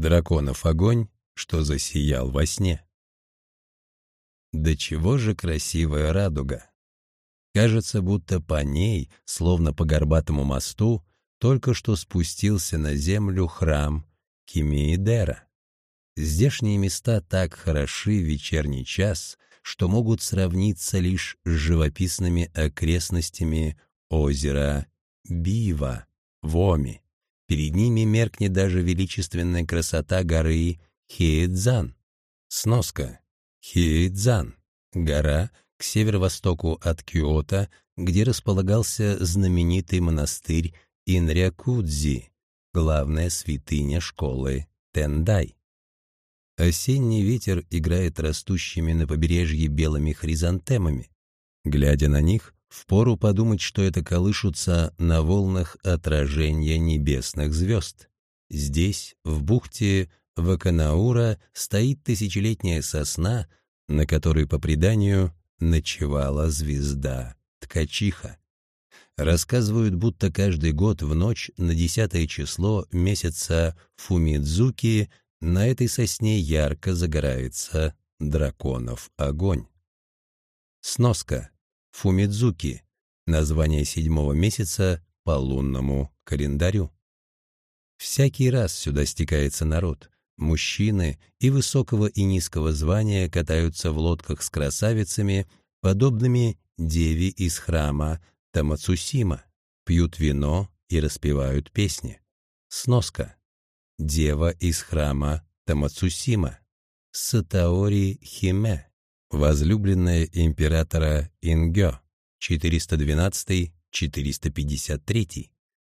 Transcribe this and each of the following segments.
Драконов огонь, что засиял во сне. Да чего же красивая радуга! Кажется, будто по ней, словно по горбатому мосту, только что спустился на землю храм Кимиидера. Здешние места так хороши в вечерний час, что могут сравниться лишь с живописными окрестностями озера Бива в Оми. Перед ними меркнет даже величественная красота горы Хиэдзан. Сноска. Хиэдзан. Гора к северо-востоку от Киото, где располагался знаменитый монастырь Инрякудзи, главная святыня школы Тендай. Осенний ветер играет растущими на побережье белыми хризантемами. Глядя на них, Впору подумать, что это колышутся на волнах отражения небесных звезд. Здесь, в бухте Ваканаура, стоит тысячелетняя сосна, на которой, по преданию, ночевала звезда Ткачиха. Рассказывают, будто каждый год в ночь на десятое число месяца Фумидзуки на этой сосне ярко загорается драконов огонь. Сноска. Фумидзуки — название седьмого месяца по лунному календарю. Всякий раз сюда стекается народ. Мужчины и высокого и низкого звания катаются в лодках с красавицами, подобными деве из храма Тамацусима, пьют вино и распевают песни. Сноска. Дева из храма Тамацусима. Сатаори Химе возлюбленная императора Ингё, 412-453,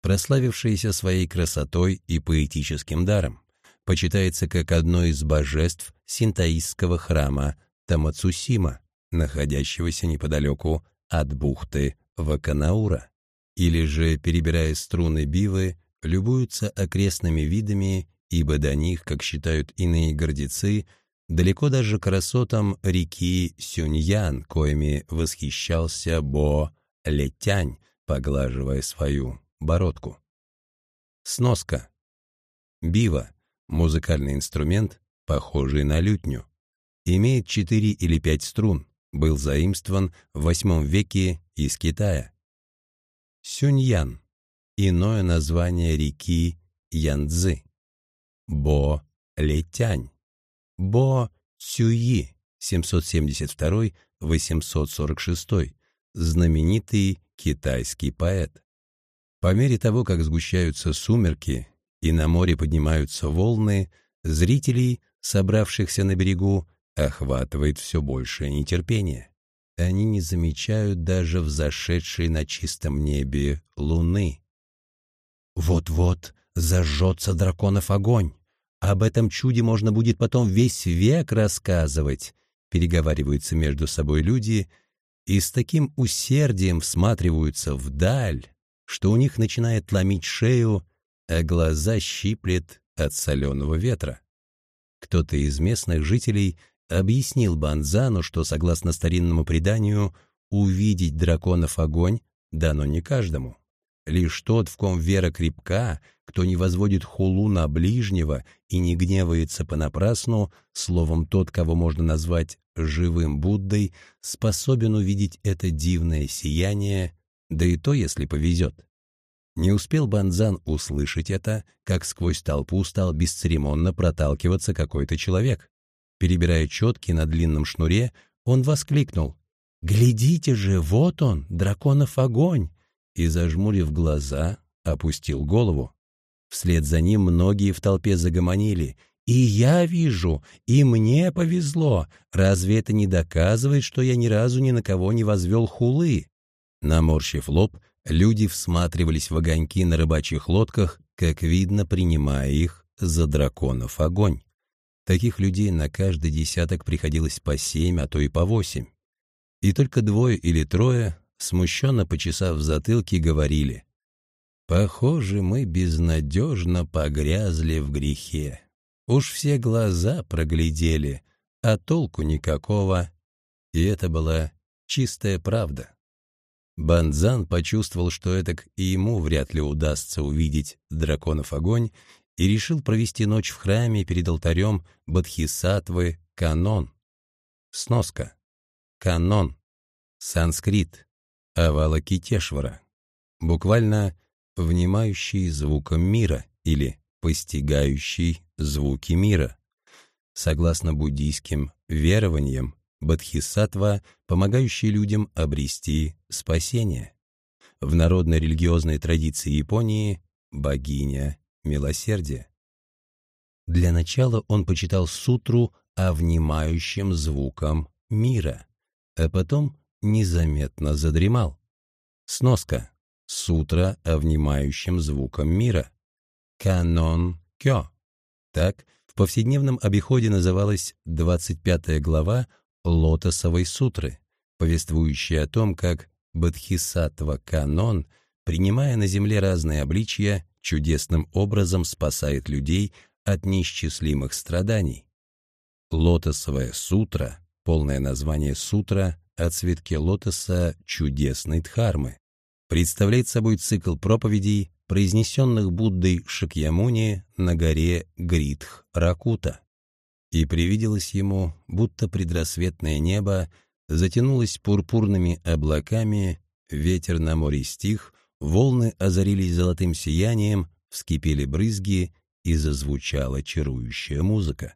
прославившаяся своей красотой и поэтическим даром, почитается как одно из божеств синтаистского храма Тамацусима, находящегося неподалеку от бухты Ваканаура, или же, перебирая струны бивы, любуются окрестными видами, ибо до них, как считают иные гордецы, далеко даже красотам реки Сюньян, коими восхищался Бо Летянь, поглаживая свою бородку. Сноска. Бива — музыкальный инструмент, похожий на лютню. Имеет четыре или пять струн, был заимствован в восьмом веке из Китая. Сюньян — иное название реки Янцзы. Бо Летянь Бо Цюи 772-846, знаменитый китайский поэт. По мере того, как сгущаются сумерки и на море поднимаются волны, зрителей, собравшихся на берегу, охватывает все большее нетерпение. Они не замечают даже взошедшей на чистом небе луны. Вот-вот зажжется драконов огонь. Об этом чуде можно будет потом весь век рассказывать, переговариваются между собой люди и с таким усердием всматриваются вдаль, что у них начинает ломить шею, а глаза щиплет от соленого ветра. Кто-то из местных жителей объяснил Банзану, что, согласно старинному преданию, увидеть драконов огонь дано не каждому. Лишь тот, в ком вера крепка, кто не возводит хулу на ближнего и не гневается понапрасну, словом, тот, кого можно назвать живым Буддой, способен увидеть это дивное сияние, да и то, если повезет. Не успел Банзан услышать это, как сквозь толпу стал бесцеремонно проталкиваться какой-то человек. Перебирая четки на длинном шнуре, он воскликнул. «Глядите же, вот он, драконов огонь! И, зажмурив глаза, опустил голову. Вслед за ним многие в толпе загомонили. «И я вижу, и мне повезло. Разве это не доказывает, что я ни разу ни на кого не возвел хулы?» Наморщив лоб, люди всматривались в огоньки на рыбачьих лодках, как видно, принимая их за драконов огонь. Таких людей на каждый десяток приходилось по семь, а то и по восемь. И только двое или трое смущенно почесав в затылке, говорили, «Похоже, мы безнадежно погрязли в грехе. Уж все глаза проглядели, а толку никакого». И это была чистая правда. Банзан почувствовал, что этак и ему вряд ли удастся увидеть драконов огонь, и решил провести ночь в храме перед алтарем Бадхисатвы Канон. Сноска. Канон. Санскрит. Авалакитешвара. Буквально «внимающий звуком мира» или «постигающий звуки мира». Согласно буддийским верованиям, Бодхисаттва, помогающий людям обрести спасение. В народной религиозной традиции Японии – богиня милосердия. Для начала он почитал сутру о внимающем звуком мира, а потом незаметно задремал. Сноска. Сутра о внимающем звуком мира. Канон Кё. Так в повседневном обиходе называлась 25 глава Лотосовой сутры, повествующей о том, как Бодхисаттва Канон, принимая на земле разные обличия, чудесным образом спасает людей от неисчислимых страданий. Лотосовая сутра, полное название сутра о цветке лотоса чудесной Дхармы, представляет собой цикл проповедей, произнесенных Буддой Шакьямуни на горе Гритх-Ракута и привиделось ему, будто предрассветное небо затянулось пурпурными облаками, ветер на море стих, волны озарились золотым сиянием, вскипели брызги и зазвучала чарующая музыка.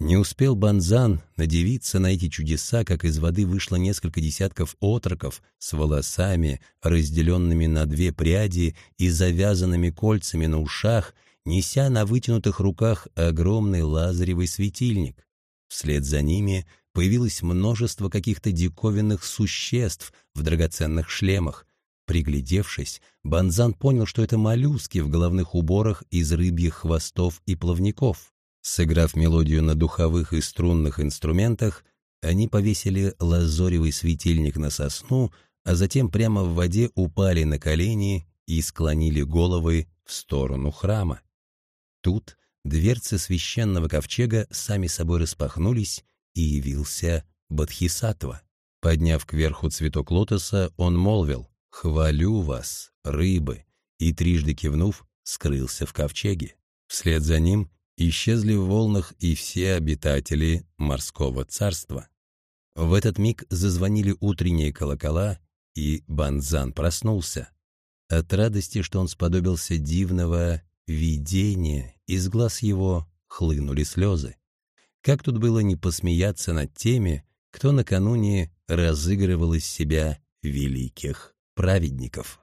Не успел Банзан надевиться на эти чудеса, как из воды вышло несколько десятков отроков с волосами, разделенными на две пряди и завязанными кольцами на ушах, неся на вытянутых руках огромный лазаревый светильник. Вслед за ними появилось множество каких-то диковинных существ в драгоценных шлемах. Приглядевшись, Банзан понял, что это моллюски в головных уборах из рыбьих хвостов и плавников. Сыграв мелодию на духовых и струнных инструментах, они повесили лазоревый светильник на сосну, а затем прямо в воде упали на колени и склонили головы в сторону храма. Тут дверцы священного ковчега сами собой распахнулись, и явился Бодхисаттва. Подняв кверху цветок лотоса, он молвил «Хвалю вас, рыбы!» и, трижды кивнув, скрылся в ковчеге. Вслед за ним исчезли в волнах и все обитатели морского царства. В этот миг зазвонили утренние колокола, и Банзан проснулся. От радости, что он сподобился дивного видение, из глаз его хлынули слезы. Как тут было не посмеяться над теми, кто накануне разыгрывал из себя великих праведников?